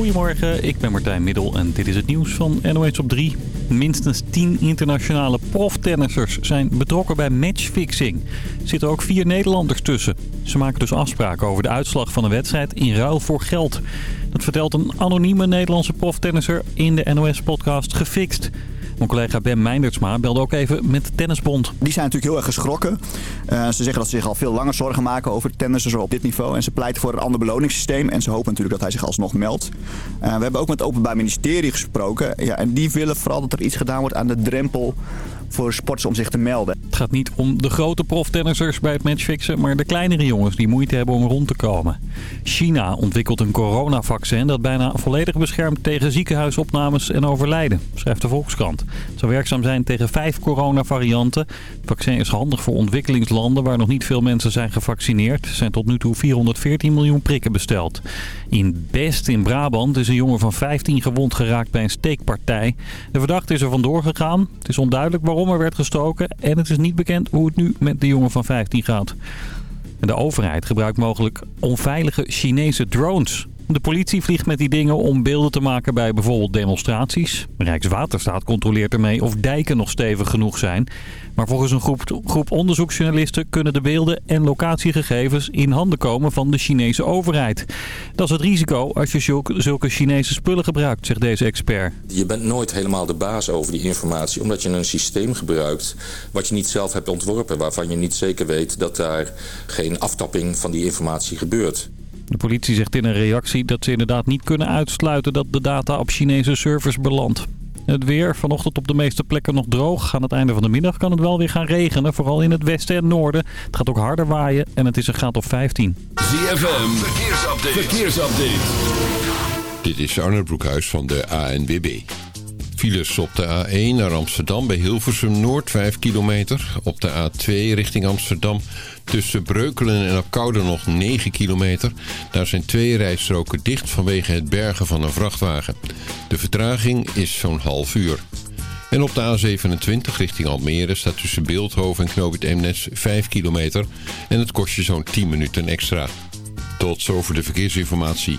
Goedemorgen, ik ben Martijn Middel en dit is het nieuws van NOS op 3. Minstens 10 internationale proftennissers zijn betrokken bij matchfixing. Er zitten ook vier Nederlanders tussen. Ze maken dus afspraken over de uitslag van een wedstrijd in ruil voor geld. Dat vertelt een anonieme Nederlandse proftennisser in de NOS-podcast Gefixt. Mijn collega Ben Meindertsma belde ook even met de Tennisbond. Die zijn natuurlijk heel erg geschrokken. Uh, ze zeggen dat ze zich al veel langer zorgen maken over tennissers op dit niveau. En ze pleiten voor een ander beloningssysteem. En ze hopen natuurlijk dat hij zich alsnog meldt. Uh, we hebben ook met het Openbaar Ministerie gesproken. Ja, en die willen vooral dat er iets gedaan wordt aan de drempel voor sporters om zich te melden. Het gaat niet om de grote proftennissers bij het matchfixen, maar de kleinere jongens die moeite hebben om rond te komen. China ontwikkelt een coronavaccin dat bijna volledig beschermt tegen ziekenhuisopnames en overlijden, schrijft de Volkskrant. Het zou werkzaam zijn tegen vijf coronavarianten. Het vaccin is handig voor ontwikkelingslanden waar nog niet veel mensen zijn gevaccineerd. Er zijn tot nu toe 414 miljoen prikken besteld. In Best in Brabant is een jongen van 15 gewond geraakt bij een steekpartij. De verdachte is er vandoor gegaan. Het is onduidelijk waarom er werd gestoken en het is niet bekend hoe het nu met de jongen van 15 gaat. De overheid gebruikt mogelijk onveilige Chinese drones. De politie vliegt met die dingen om beelden te maken bij bijvoorbeeld demonstraties. Rijkswaterstaat controleert ermee of dijken nog stevig genoeg zijn. Maar volgens een groep, groep onderzoeksjournalisten kunnen de beelden en locatiegegevens in handen komen van de Chinese overheid. Dat is het risico als je zulke Chinese spullen gebruikt, zegt deze expert. Je bent nooit helemaal de baas over die informatie, omdat je een systeem gebruikt wat je niet zelf hebt ontworpen. Waarvan je niet zeker weet dat daar geen aftapping van die informatie gebeurt. De politie zegt in een reactie dat ze inderdaad niet kunnen uitsluiten dat de data op Chinese servers belandt. Het weer vanochtend op de meeste plekken nog droog. Aan het einde van de middag kan het wel weer gaan regenen. Vooral in het westen en noorden. Het gaat ook harder waaien en het is een graad of 15. ZFM, verkeersupdate. verkeersupdate. Dit is Arne Broekhuis van de ANWB. Files op de A1 naar Amsterdam bij Hilversum Noord 5 kilometer. Op de A2 richting Amsterdam tussen Breukelen en Apkoude nog 9 kilometer. Daar zijn twee rijstroken dicht vanwege het bergen van een vrachtwagen. De vertraging is zo'n half uur. En op de A27 richting Almere staat tussen Beeldhoven en Knoop het Eemnes 5 kilometer. En het kost je zo'n 10 minuten extra. Tot zover de verkeersinformatie.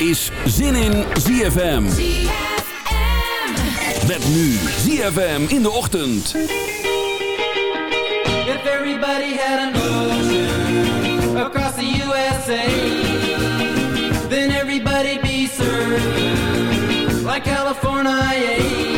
Is Zin in ZFM. Met nu ZFM in de ochtend. If everybody had an ocean across the USA, then everybody'd be served like California.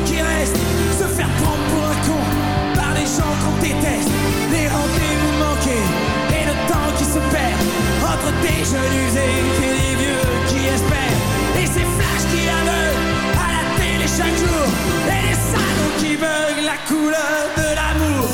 qui restent. Se faire prendre pour un con par les gens qu'on déteste. Les rendez-vous manqués et le temps qui se perd. Entre des jeunes usés et des vieux qui espèrent. Et ces flashs qui aveuglent à la télé chaque jour. Et les salons qui veulent la couleur de l'amour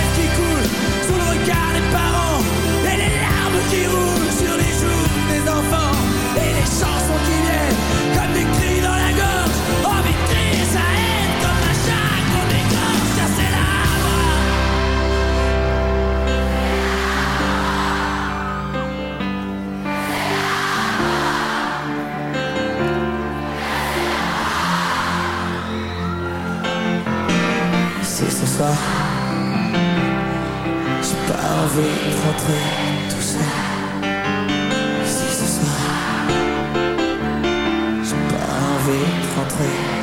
Soir J'ai pas envie de rentrer tout seul. Si ce soir J'ai pas envie de rentrer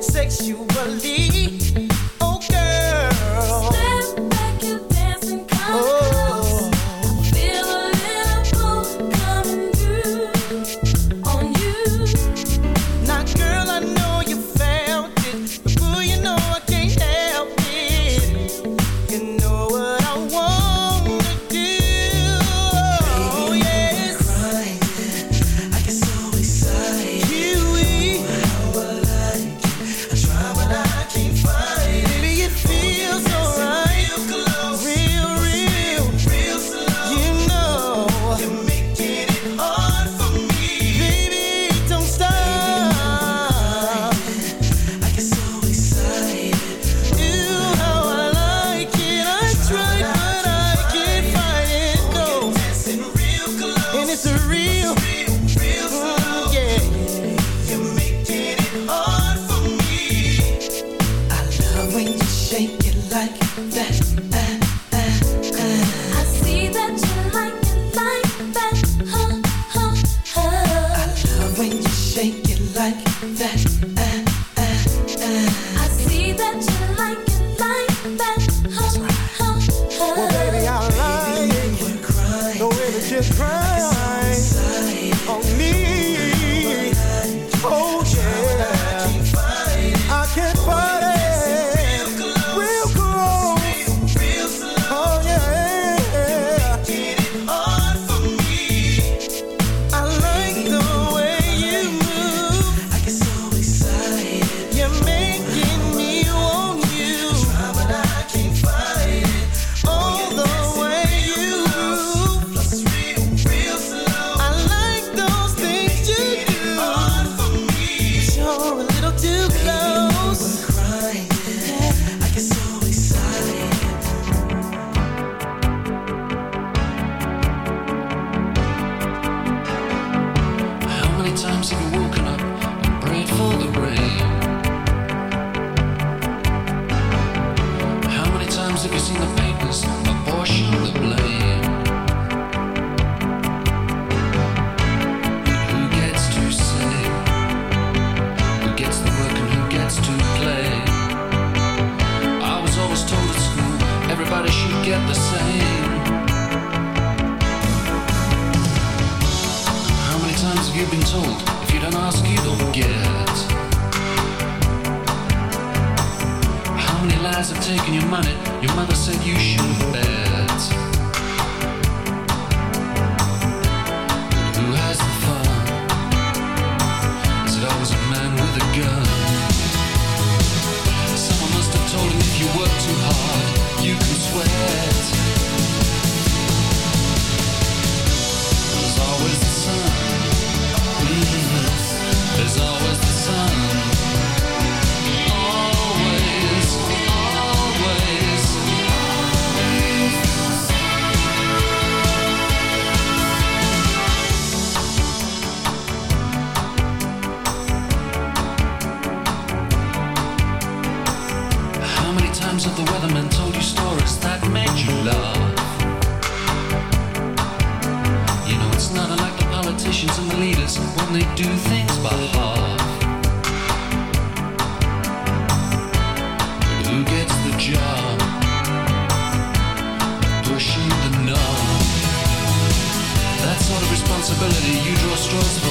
sexually. politicians and the leaders when they do things by half. Who gets the job? Pushing the knob. That sort of responsibility you draw straws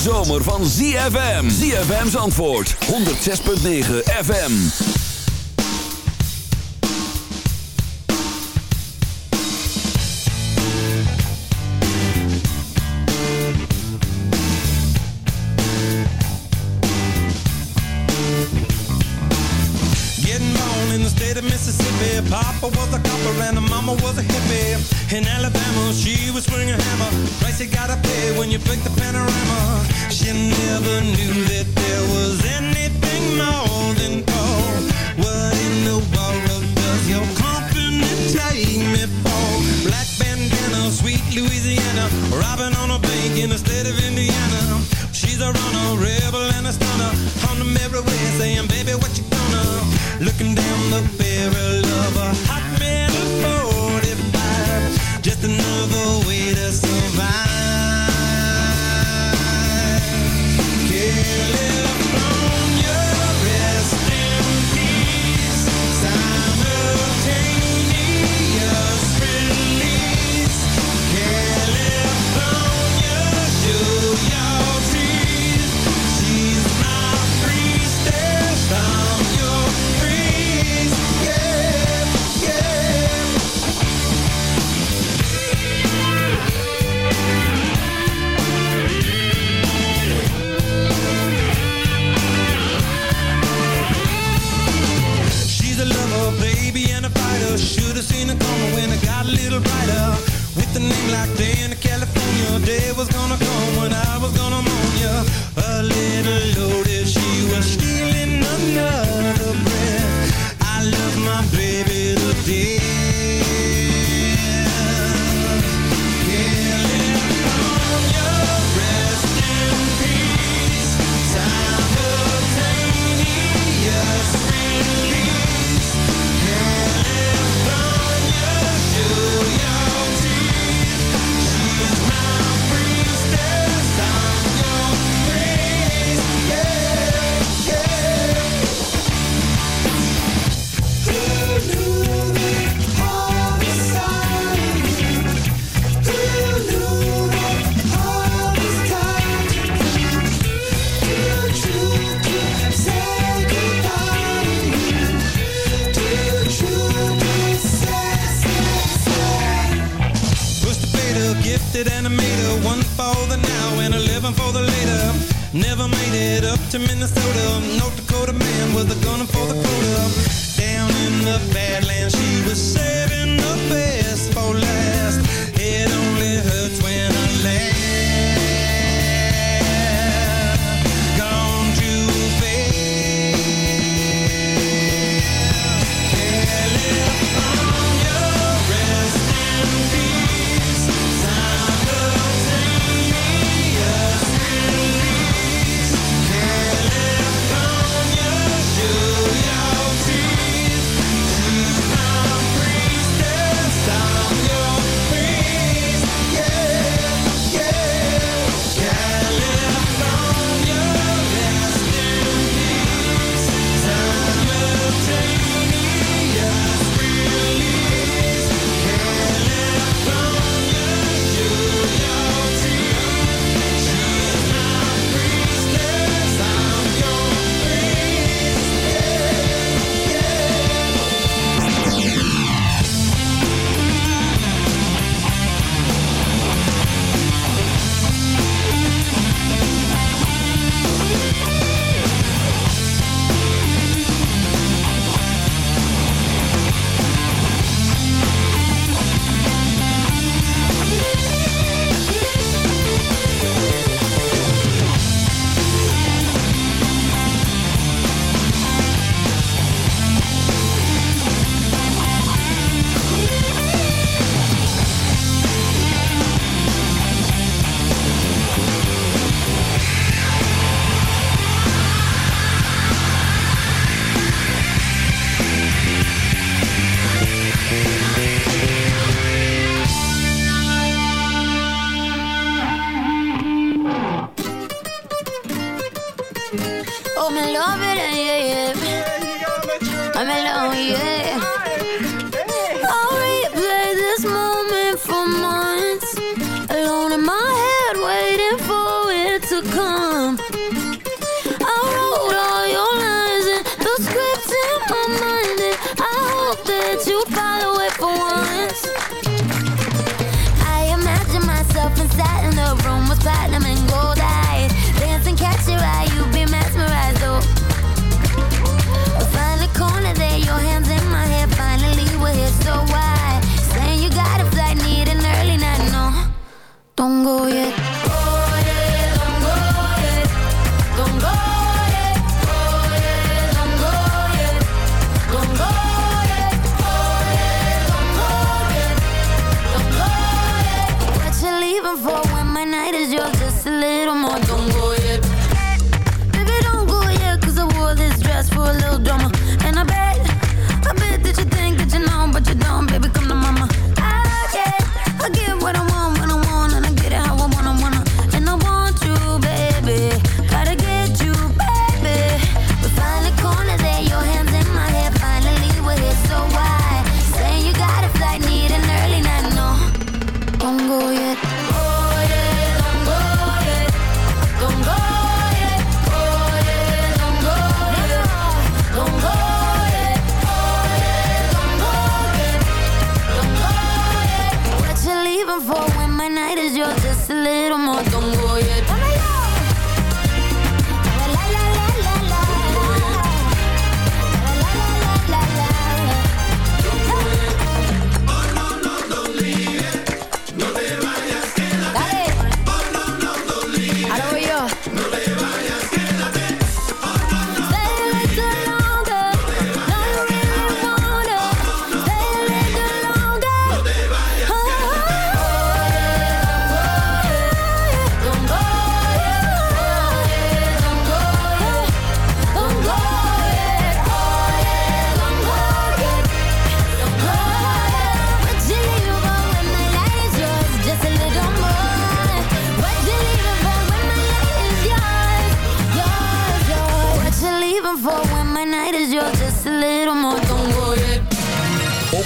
zomer van ZFM. ZFM's antwoord 106.9 FM. Getting born in the state of Mississippi. Papa was a copper and a mama was a hippie. In Alabama, she was swinging a hammer. Price you gotta pay when you break the new.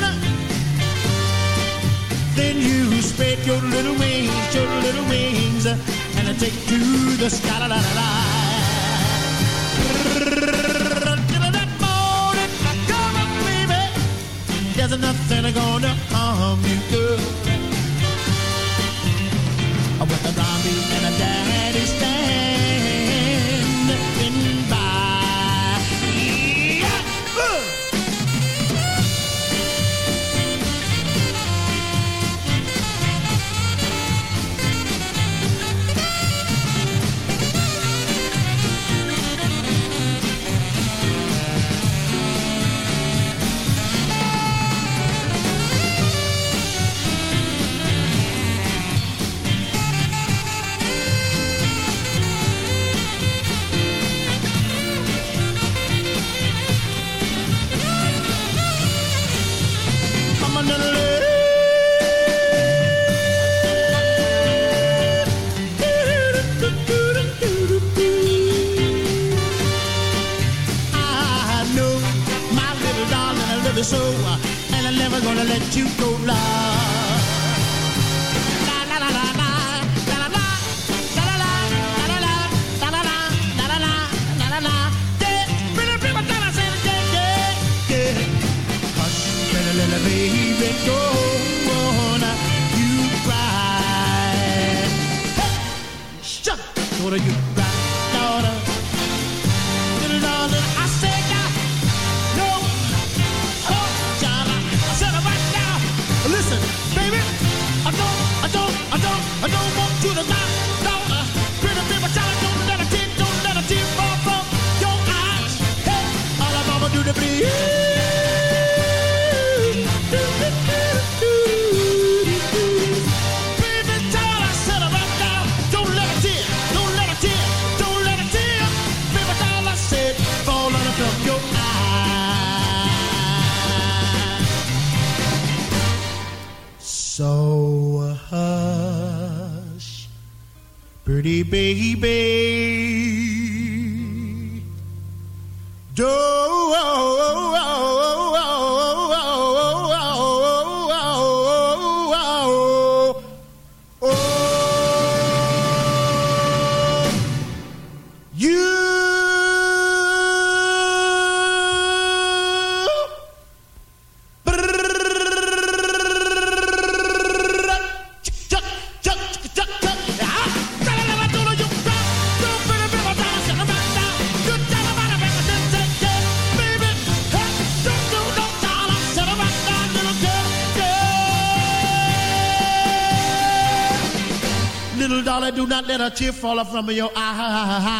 better than you. Spread your little wings, your little wings, and I take to the sky. La, la, la, la. That morning, come on, baby. There's nothing gonna harm you, girl. With a zombie. baby. You falling from your ah, eye.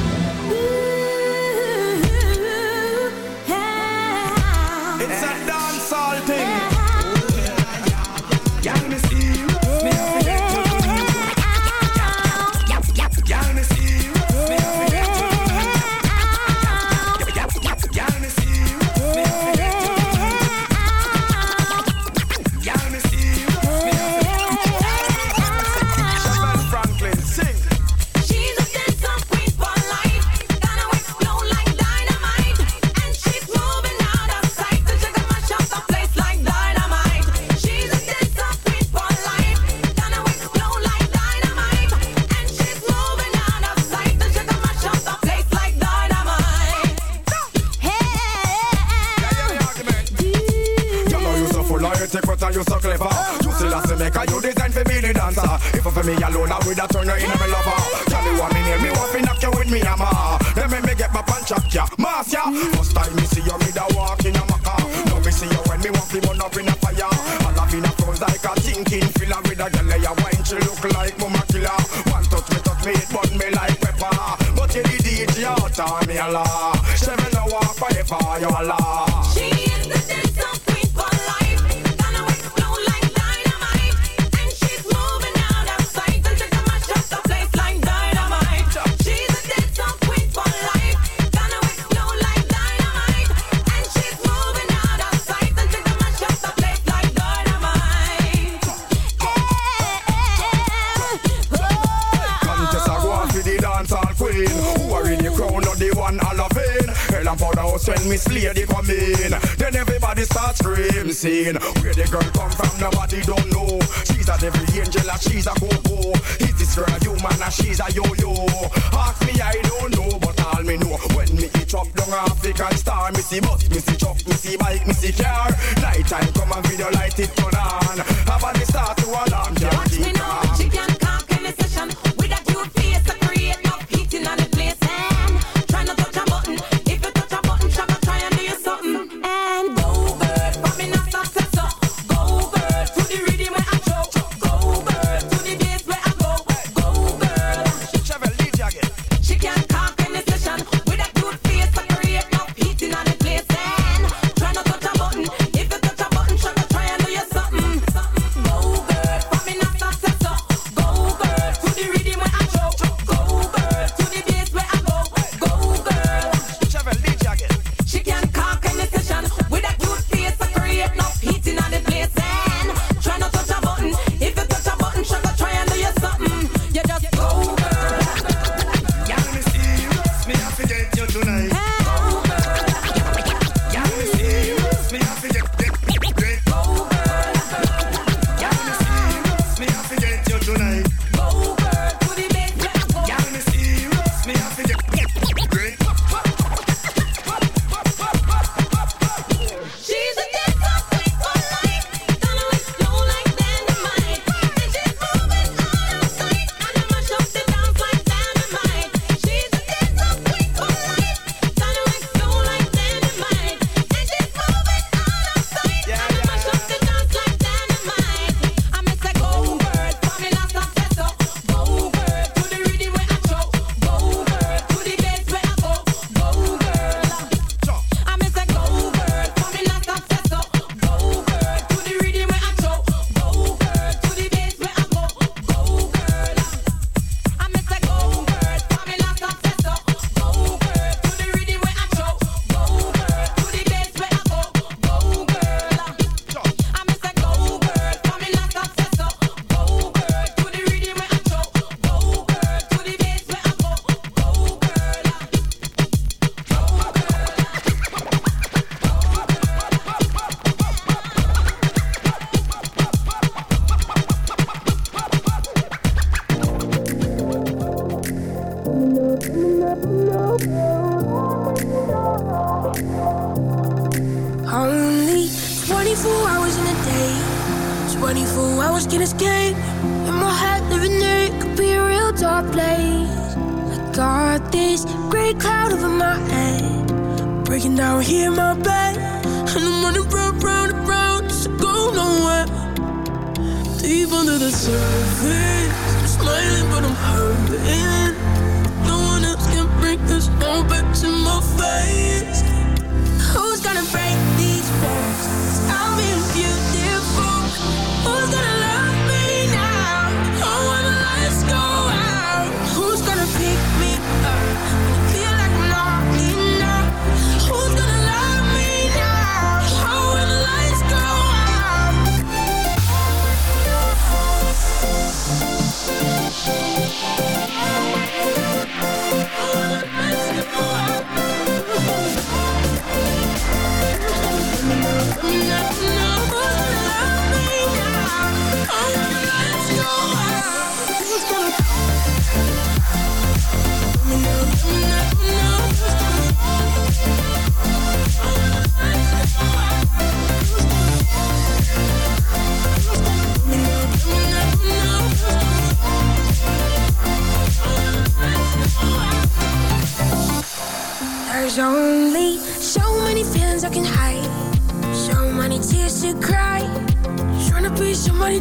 and for the house when Miss Lady come in. Then everybody starts screaming, saying, Where the girl come from, nobody don't know. She's a devil angel and she's a go-go. Is this girl human and she's a yo-yo? Ask me, I don't know, but all me know. When me eat up down African star, Missy bus, missy truck, missy bike, missy car. Night time come and video light it turn on. Have a start to alarm, can't keep calm.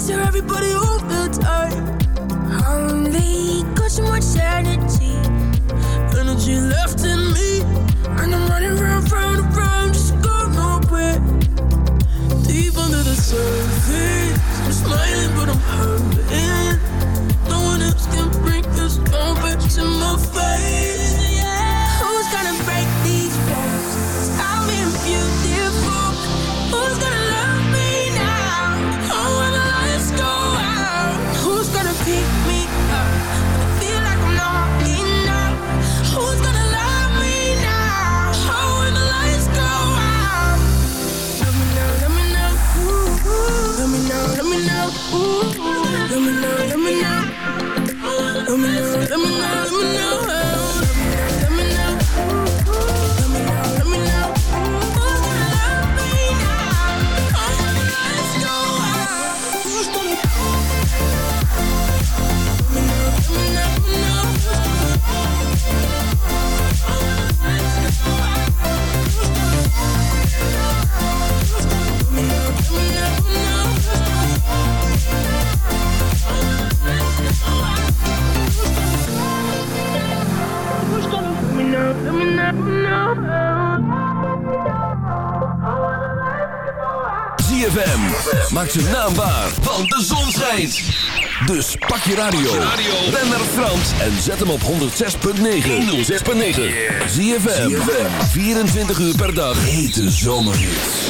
I picture everybody ZFM, maak naam naambaar, want de zon schijnt. Dus pak je radio, ren naar Frans en zet hem op 106.9. 106.9, ZFM, 24 uur per dag, hete zomerhits.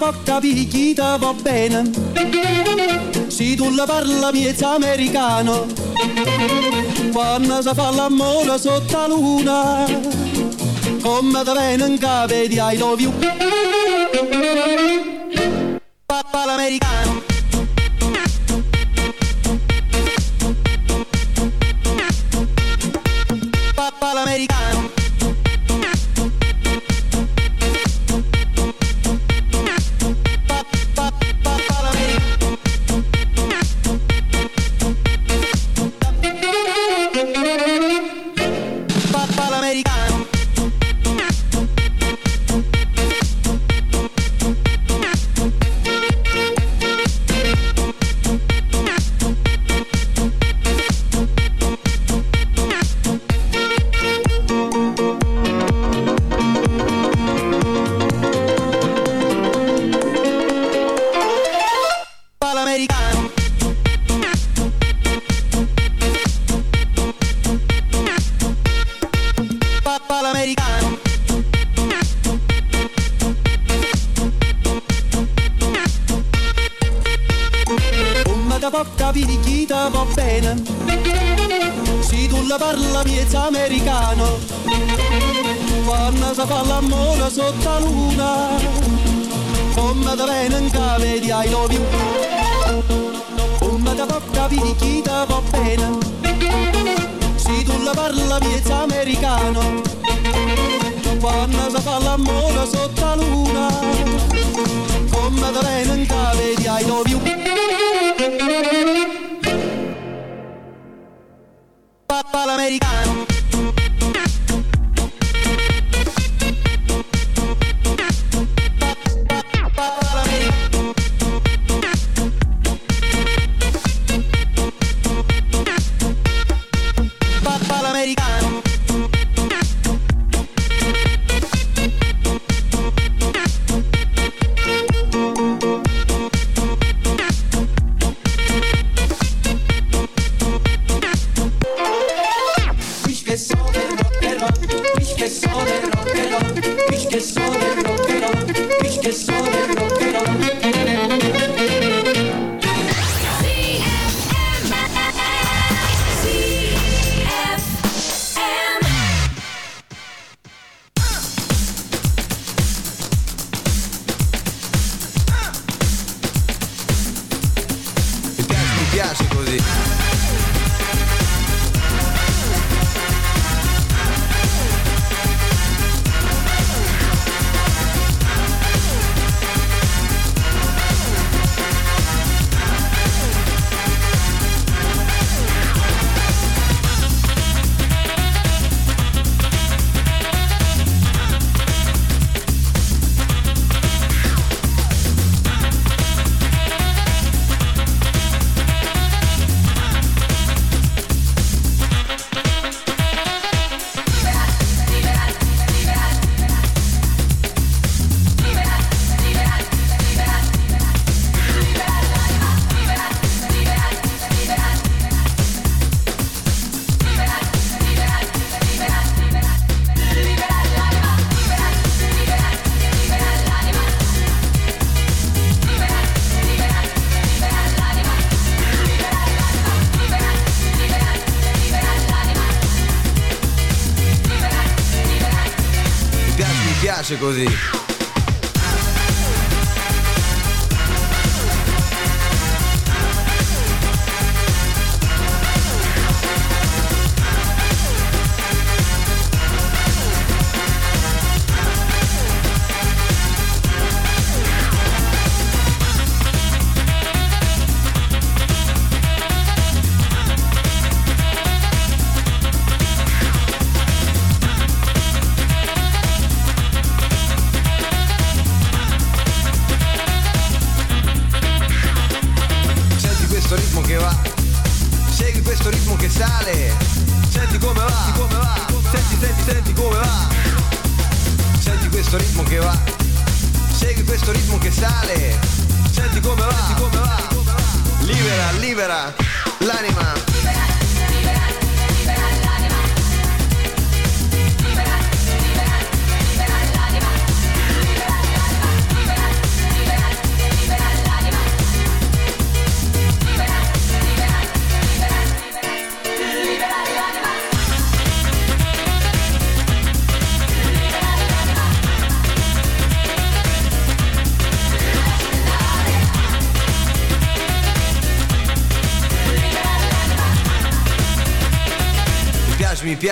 Wat capire va bene. si tu la parla miezza americano, quando si fa l'amore sotto la luna, come cave capo di I love you. Papà l'americano. piace così.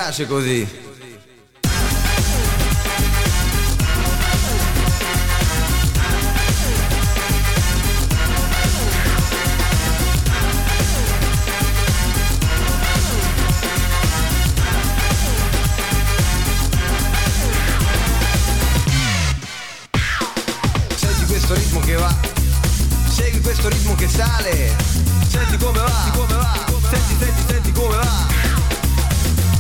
Piace, così. Senti questo ritmo che sale, senti come va, come va, senti, senti, senti come va.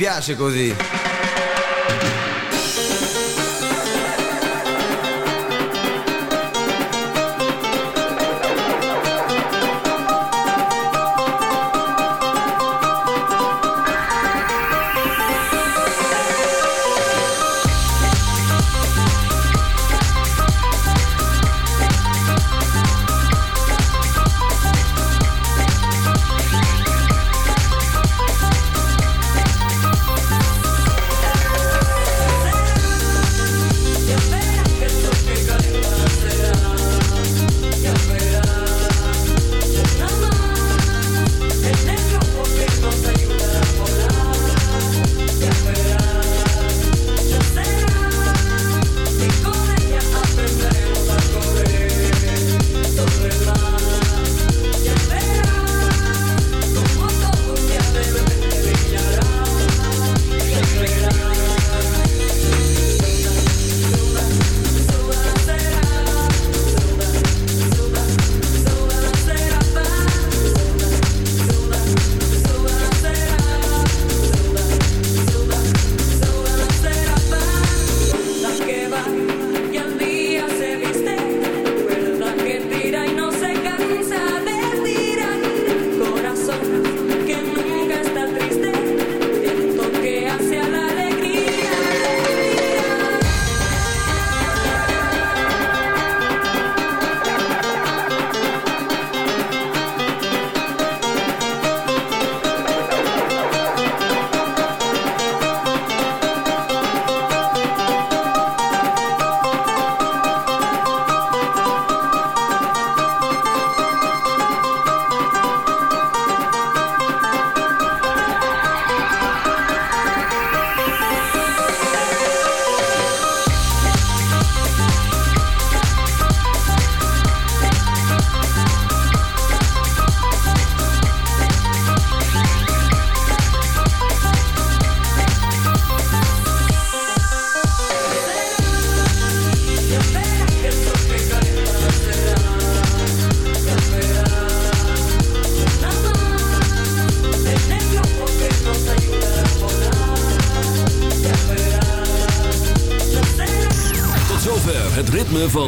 piace così.